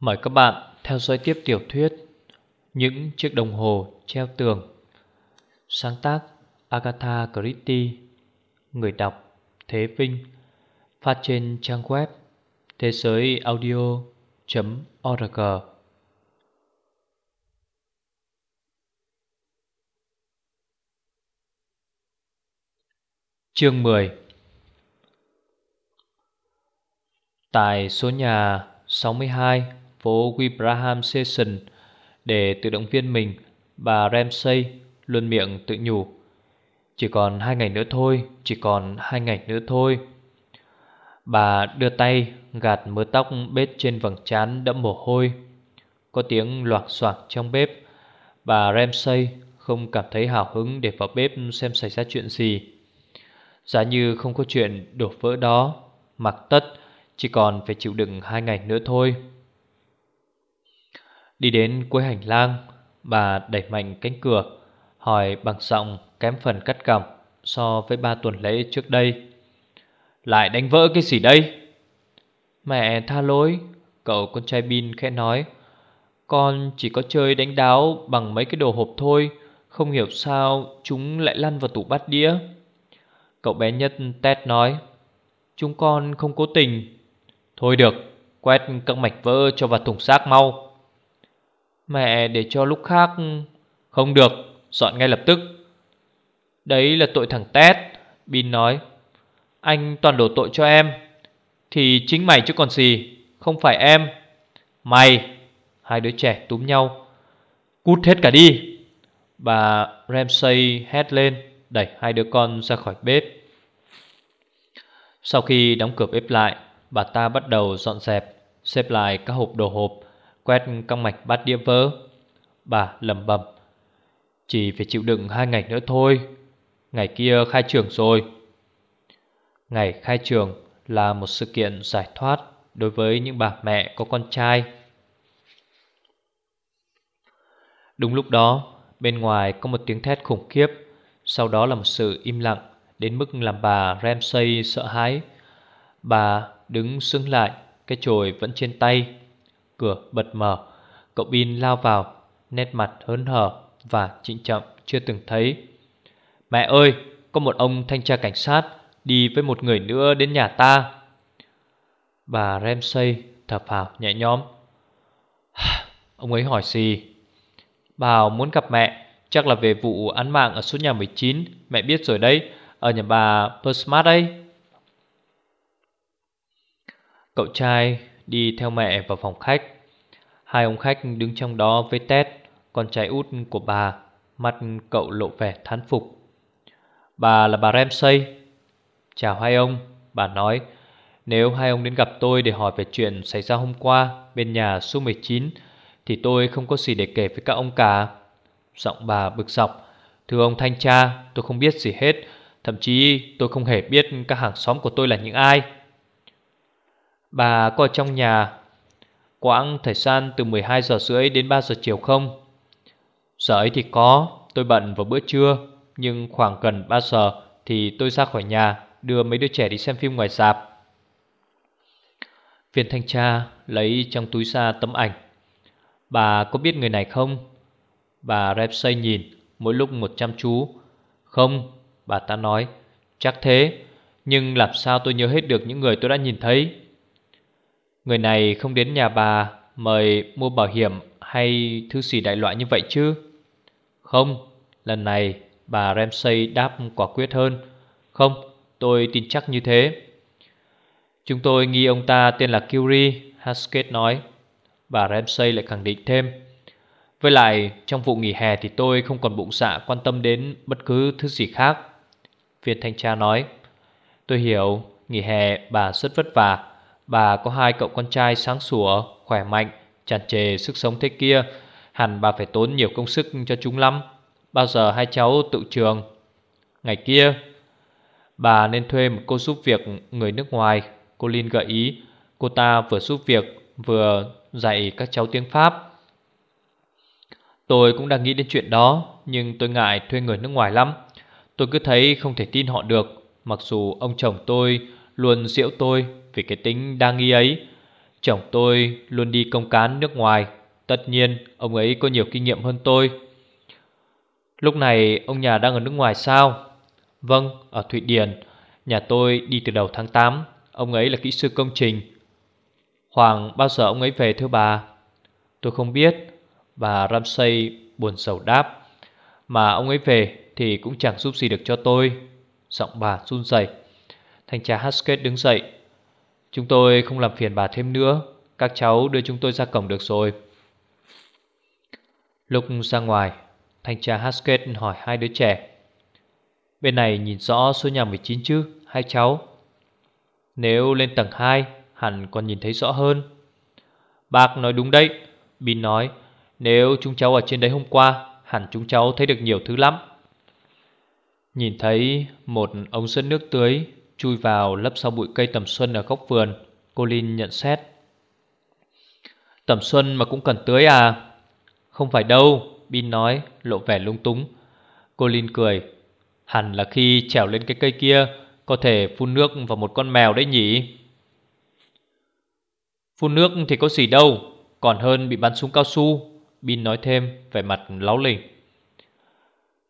Mời các bạn theo dõi tiếp tiểu thuyết Những chiếc đồng hồ treo tường. Sáng tác Agatha Christie, Người đọc Thế Vinh, Phát trên trang web thế giới audio.org Chương 10 Tại số nhà 62 phố Wibraham Station để tự động viên mình, bà Ramsey luôn miệng tự nhủ. Chỉ còn hai ngày nữa thôi, chỉ còn hai ngày nữa thôi. Bà đưa tay gạt mớ tóc bết trên vầng trán đẫm mồ hôi. Có tiếng loạt xoạc trong bếp. Bà Ramsey không cảm thấy hào hứng để vào bếp xem xảy ra chuyện gì. Giá như không có chuyện đổ vỡ đó, mặc tất chỉ còn phải chịu đựng hai ngày nữa thôi. Đi đến cuối hành lang, Bà đẩy mạnh cánh cửa, Hỏi bằng giọng kém phần cắt cằm So với ba tuần lễ trước đây. Lại đánh vỡ cái gì đây? Mẹ tha lỗi, Cậu con trai Bin khẽ nói. Con chỉ có chơi đánh đáo Bằng mấy cái đồ hộp thôi, Không hiểu sao chúng lại lăn vào tủ bát đĩa. Cậu bé nhất Ted nói. Chúng con không cố tình. Thôi được, Quét các mạch vỡ cho vào thùng xác mau. Mẹ để cho lúc khác Không được, Dọn ngay lập tức. Đấy là tội thằng Tét Bin nói. Anh toàn đổ tội cho em. Thì chính mày chứ còn gì, Không phải em. Mày, Hai đứa trẻ túm nhau. Cút hết cả đi. Bà Ramsey hét lên, Đẩy hai đứa con ra khỏi bếp. Sau khi đóng cửa bếp lại, Bà ta bắt đầu dọn dẹp, Xếp lại các hộp đồ hộp. Quét căng mạch bát đĩa vỡ Bà lầm bầm Chỉ phải chịu đựng hai ngày nữa thôi. Ngày kia khai trường rồi. Ngày khai trường là một sự kiện giải thoát Đối với những bà mẹ có con trai. Đúng lúc đó, Bên ngoài có một tiếng thét khủng khiếp. Sau đó là một sự im lặng Đến mức làm bà Ramsey sợ hãi. Bà đứng sững lại, Cái chổi vẫn trên tay. Cửa bật mở. Cậu Bin lao vào, Nét mặt hớn hở và trịnh trọng chưa từng thấy. Mẹ ơi, Có một ông thanh tra cảnh sát Đi với một người nữa đến nhà ta. Bà Ramsey thở phào nhẹ nhõm. Ông ấy hỏi gì? Bảo muốn gặp mẹ, Chắc là về vụ án mạng ở số nhà 19 Mẹ biết rồi đấy, Ở nhà bà Persmart đây. Cậu trai đi theo mẹ vào phòng khách. Hai ông khách đứng trong đó với Ted, con trai út của bà, mặt cậu lộ vẻ thán phục. Bà là bà Ramsey. Chào hai ông, bà nói. Nếu hai ông đến gặp tôi để hỏi về chuyện xảy ra hôm qua bên nhà số 19 thì tôi không có gì để kể với các ông cả. Giọng bà bực dọc. Thưa ông thanh tra, tôi không biết gì hết. Thậm chí tôi không hề biết các hàng xóm của tôi là những ai. Bà có trong nhà Quãng thời gian từ 12 giờ rưỡi đến 3 giờ chiều không? Giờ ấy thì có, Tôi bận vào bữa trưa, Nhưng khoảng gần 3 giờ Thì tôi ra khỏi nhà, Đưa mấy đứa trẻ đi xem phim ngoài dạp Viên thanh tra lấy trong túi ra tấm ảnh Bà có biết người này không? Bà Repsay nhìn, Mỗi lúc một chăm chú Không, Bà ta nói, Chắc thế, Nhưng làm sao tôi nhớ hết được những người tôi đã nhìn thấy Người này không đến nhà bà Mời mua bảo hiểm Hay thứ gì đại loại như vậy chứ? Không, Lần này bà Ramsey đáp quả quyết hơn. Không, tôi tin chắc như thế. Chúng tôi nghi ông ta tên là Curie Haskett nói. Bà Ramsey lại khẳng định thêm. Với lại, trong vụ nghỉ hè thì tôi không còn bụng dạ quan tâm đến bất cứ thứ gì khác. Viên thanh tra nói. Tôi hiểu, nghỉ hè bà rất vất vả. Bà có hai cậu con trai sáng sủa, khỏe mạnh, tràn trề sức sống thế kia. Hẳn bà phải tốn nhiều công sức cho chúng lắm. Bao giờ hai cháu tự trường? Ngày kia Bà nên thuê một cô giúp việc người nước ngoài. Cô Linh gợi ý Cô ta vừa giúp việc Vừa dạy các cháu tiếng Pháp. Tôi cũng đang nghĩ đến chuyện đó Nhưng tôi ngại thuê người nước ngoài lắm. Tôi cứ thấy không thể tin họ được Mặc dù ông chồng tôi luôn diễu tôi vì cái tính đa nghi ấy. Chồng tôi luôn đi công cán nước ngoài. Tất nhiên ông ấy có nhiều kinh nghiệm hơn tôi. Lúc này ông nhà đang ở nước ngoài sao? Vâng, ở Thụy Điển. Nhà tôi đi từ đầu tháng 8 Ông ấy là kỹ sư công trình. Hoàng bao giờ ông ấy về thưa bà? Tôi không biết. Bà Ramsey buồn sầu đáp. Mà ông ấy về thì cũng chẳng giúp gì được cho tôi. Giọng bà run rẩy. Thanh tra Haskett đứng dậy. Chúng tôi không làm phiền bà thêm nữa. Các cháu đưa chúng tôi ra cổng được rồi. Lúc ra ngoài, Thanh tra Haskett hỏi hai đứa trẻ. Bên này nhìn rõ số nhà 19 chứ, Hai cháu? Nếu lên tầng 2 Hẳn còn nhìn thấy rõ hơn. Bác nói đúng đấy. Bin nói, Nếu chúng cháu ở trên đấy hôm qua, Hẳn chúng cháu thấy được nhiều thứ lắm. Nhìn thấy một ống dẫn nước tưới Chui vào lấp sau bụi cây tầm xuân ở góc vườn, Cô Linh nhận xét. Tầm xuân mà cũng cần tưới à? Không phải đâu, Bin nói, lộ vẻ lung túng. Cô Linh cười. Hẳn là khi trèo lên cái cây kia, Có thể phun nước vào một con mèo đấy nhỉ? Phun nước thì có gì đâu, Còn hơn bị bắn súng cao su, Bin nói thêm, vẻ mặt láo lỉnh.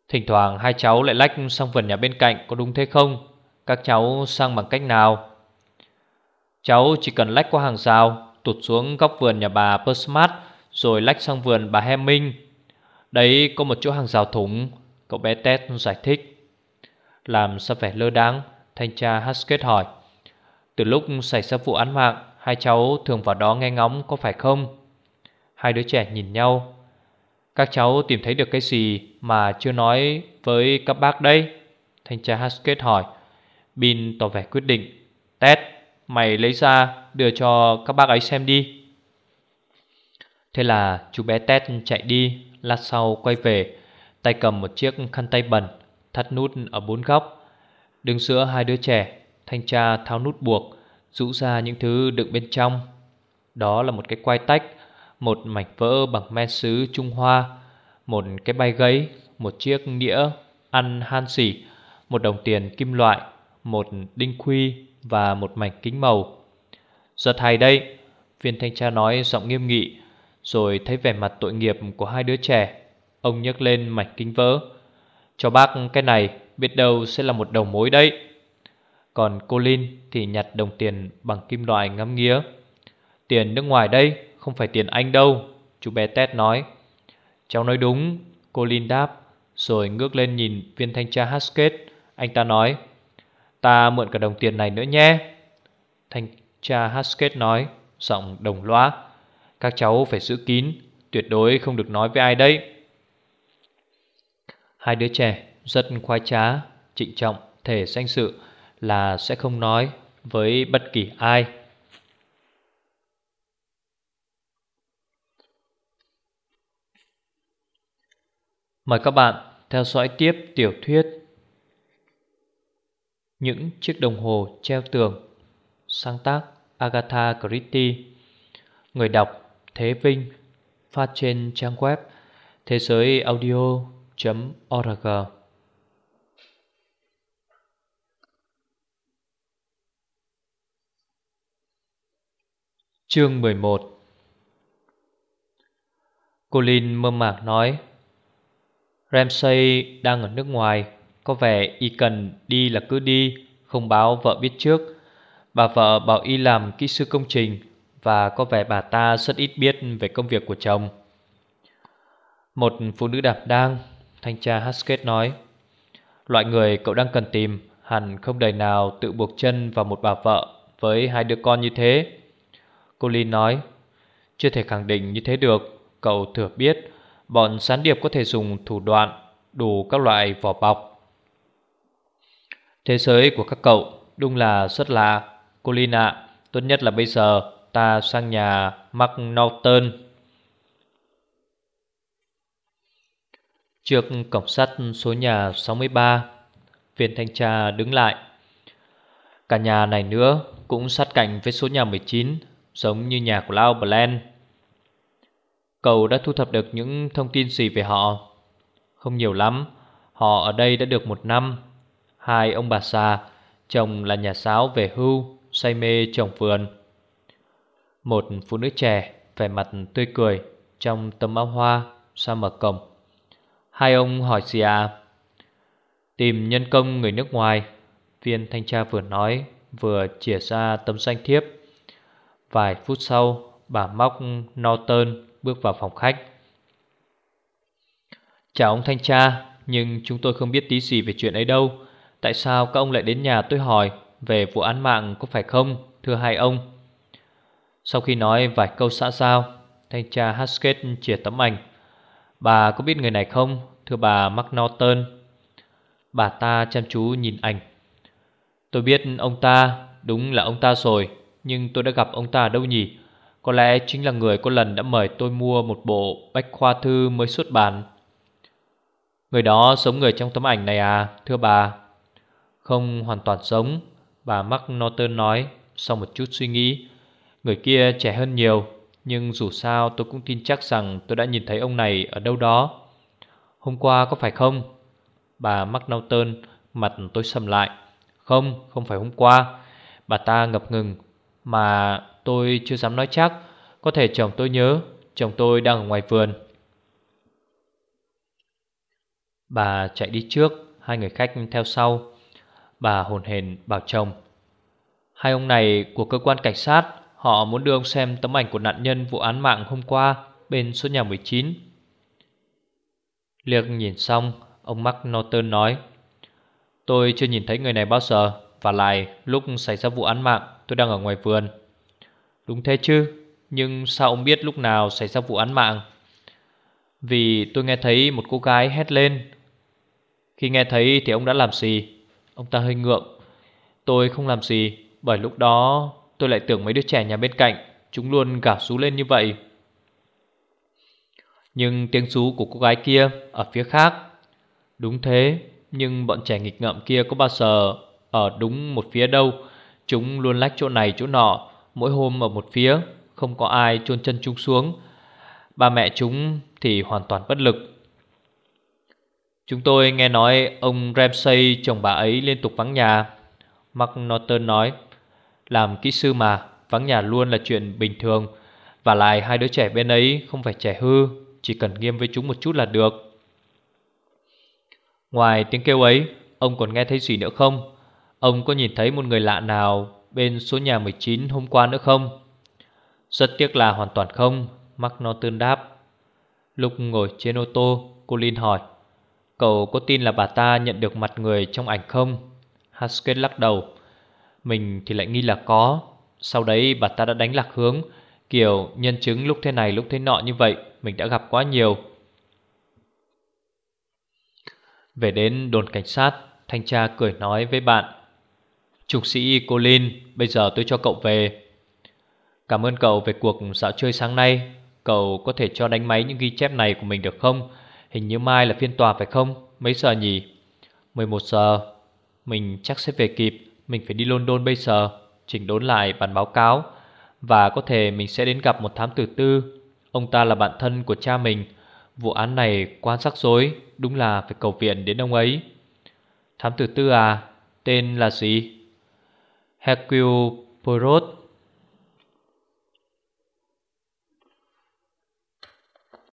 Thỉnh thoảng hai cháu lại lách sang vườn nhà bên cạnh, Có đúng thế không? Các cháu sang bằng cách nào? Cháu chỉ cần lách qua hàng rào, Tụt xuống góc vườn nhà bà Persmart Rồi lách sang vườn bà Hemming Đấy có một chỗ hàng rào thủng, Cậu bé Ted giải thích. Làm sao vẻ lơ đáng Thanh tra Haskett hỏi. Từ lúc xảy ra vụ án mạng, Hai cháu thường vào đó nghe ngóng có phải không? Hai đứa trẻ nhìn nhau. Các cháu tìm thấy được cái gì Mà chưa nói với các bác đây? Thanh tra Haskett hỏi. Bin tỏ vẻ quyết định. Ted, Mày lấy ra, đưa cho các bác ấy xem đi. Thế là chú bé Ted chạy đi, Lát sau quay về, Tay cầm một chiếc khăn tay bẩn, Thắt nút ở bốn góc, Đứng giữa hai đứa trẻ, Thanh tra tháo nút buộc, Rũ ra những thứ đựng bên trong. Đó là một cái quai tách, Một mảnh vỡ bằng men sứ Trung Hoa, Một cái bay gấy, Một chiếc nĩa ăn han xỉ, Một đồng tiền kim loại một đinh khuy Và một mảnh kính màu. Giật hay đây, Viên thanh tra nói giọng nghiêm nghị, Rồi thấy vẻ mặt tội nghiệp của hai đứa trẻ. Ông nhấc lên mảnh kính vỡ. Cho bác cái này, Biết đâu sẽ là một đầu mối đấy. Còn cô Linh thì nhặt đồng tiền bằng kim loại ngắm nghía. Tiền nước ngoài đây Không phải tiền Anh đâu, Chú bé Ted nói. Cháu nói đúng, Cô Linh đáp, Rồi ngước lên nhìn viên thanh tra Haskett. Anh ta nói Ta mượn cả đồng tiền này nữa nhé. Thanh tra Haskett nói, Giọng đồng loa. Các cháu phải giữ kín, Tuyệt đối không được nói với ai đấy Hai đứa trẻ rất khoái trá, Trịnh trọng, thể danh sự Là sẽ không nói với bất kỳ ai. Mời các bạn theo dõi tiếp tiểu thuyết những chiếc đồng hồ treo tường. Sáng tác Agatha Christie Người đọc Thế Vinh, Phát trên trang web thế giới audio.org Chương 11 Colin mơ mạc nói Ramsey đang ở nước ngoài. Có vẻ y cần đi là cứ đi, Không báo vợ biết trước. Bà vợ bảo y làm kỹ sư công trình Và có vẻ bà ta rất ít biết về công việc của chồng. Một phụ nữ đạp đang, Thanh tra Haskett nói, Loại người cậu đang cần tìm Hẳn không đời nào tự buộc chân vào một bà vợ Với hai đứa con như thế. Cô Lin nói, Chưa thể khẳng định như thế được, Cậu thừa biết Bọn sán điệp có thể dùng thủ đoạn Đủ các loại vỏ bọc Thế giới của các cậu, Đúng là rất lạ. Cô Linh ạ Tốt nhất là bây giờ, Ta sang nhà Mark Norton. Trước cổng sắt số nhà 63 Viên thanh tra đứng lại. Cả nhà này nữa Cũng sát cạnh với số nhà 19 Giống như nhà của Lao Bland. Cậu đã thu thập được những thông tin gì về họ? Không nhiều lắm, Họ ở đây đã được một năm. Hai ông bà già Chồng là nhà giáo về hưu, Say mê trồng vườn. Một phụ nữ trẻ, vẻ mặt tươi cười, Trong tấm áo hoa ra mở cổng. Hai ông hỏi gì à Tìm nhân công người nước ngoài, Viên thanh tra vừa nói, Vừa chỉa ra tấm danh thiếp. Vài phút sau, Bà móc Norton bước vào phòng khách. Chào ông thanh tra, Nhưng chúng tôi không biết tí gì về chuyện ấy đâu. Tại sao các ông lại đến nhà tôi hỏi Về vụ án mạng có phải không, Thưa hai ông? Sau khi nói vài câu xã giao, Thanh tra Haskett chìa tấm ảnh. Bà có biết người này không, Thưa bà McNaughton? Bà ta chăm chú nhìn ảnh. Tôi biết ông ta, Đúng là ông ta rồi, Nhưng tôi đã gặp ông ta ở đâu nhỉ? Có lẽ chính là người có lần đã mời tôi mua Một bộ bách khoa thư mới xuất bản. Người đó sống người trong tấm ảnh này à Thưa bà? Không hoàn toàn giống Bà McNaughton nói Sau một chút suy nghĩ. Người kia trẻ hơn nhiều Nhưng dù sao tôi cũng tin chắc rằng tôi đã nhìn thấy ông này ở đâu đó. Hôm qua có phải không? Bà McNaughton mặt tôi sầm lại. Không, không phải hôm qua. Bà ta ngập ngừng. Mà tôi chưa dám nói chắc. Có thể chồng tôi nhớ Chồng tôi đang ở ngoài vườn. Bà chạy đi trước Hai người khách theo sau. Bà hồn hền bảo chồng. Hai ông này của cơ quan cảnh sát, Họ muốn đưa ông xem tấm ảnh của nạn nhân vụ án mạng hôm qua Bên số nhà 19 Liệt nhìn xong, Ông Mark Norton nói, Tôi chưa nhìn thấy người này bao giờ, Và lại lúc xảy ra vụ án mạng, Tôi đang ở ngoài vườn. Đúng thế chứ, Nhưng sao ông biết lúc nào xảy ra vụ án mạng? Vì tôi nghe thấy một cô gái hét lên. Khi nghe thấy thì ông đã làm gì? Ông ta hơi ngượng. Tôi không làm gì, Bởi lúc đó tôi lại tưởng mấy đứa trẻ nhà bên cạnh Chúng luôn gào rú lên như vậy. Nhưng tiếng rú của cô gái kia Ở phía khác. Đúng thế, Nhưng bọn trẻ nghịch ngợm kia có bao giờ Ở đúng một phía đâu. Chúng luôn lách chỗ này chỗ nọ, Mỗi hôm ở một phía, Không có ai chôn chân chúng xuống. Ba mẹ chúng thì hoàn toàn bất lực. Chúng tôi nghe nói ông Ramsay, chồng bà ấy, liên tục vắng nhà. Mark Norton nói, Làm kỹ sư mà, Vắng nhà luôn là chuyện bình thường. Và lại hai đứa trẻ bên ấy không phải trẻ hư, Chỉ cần nghiêm với chúng một chút là được. Ngoài tiếng kêu ấy, Ông còn nghe thấy gì nữa không? Ông có nhìn thấy một người lạ nào Bên số nhà 19 hôm qua nữa không? Rất tiếc là hoàn toàn không, Mark Norton đáp. Lúc ngồi trên ô tô, Cô Linh hỏi Cậu có tin là bà ta nhận được mặt người trong ảnh không? Haskell lắc đầu. Mình thì lại nghi là có. Sau đấy bà ta đã đánh lạc hướng, Kiểu nhân chứng lúc thế này lúc thế nọ như vậy, Mình đã gặp quá nhiều. Về đến đồn cảnh sát, Thanh tra cười nói với bạn. Trục sĩ Colin, Bây giờ tôi cho cậu về. Cảm ơn cậu về cuộc dạo chơi sáng nay. Cậu có thể cho đánh máy những ghi chép này của mình được không? Hình như mai là phiên tòa phải không? Mấy giờ nhỉ? 11 giờ. Mình chắc sẽ về kịp. Mình phải đi London bây giờ. Chỉnh đốn lại bản báo cáo. Và có thể mình sẽ đến gặp một thám tử tư. Ông ta là bạn thân của cha mình. Vụ án này quan rắc rối. Đúng là phải cầu viện đến ông ấy. Thám tử tư à? Tên là gì? Hercule Poirot.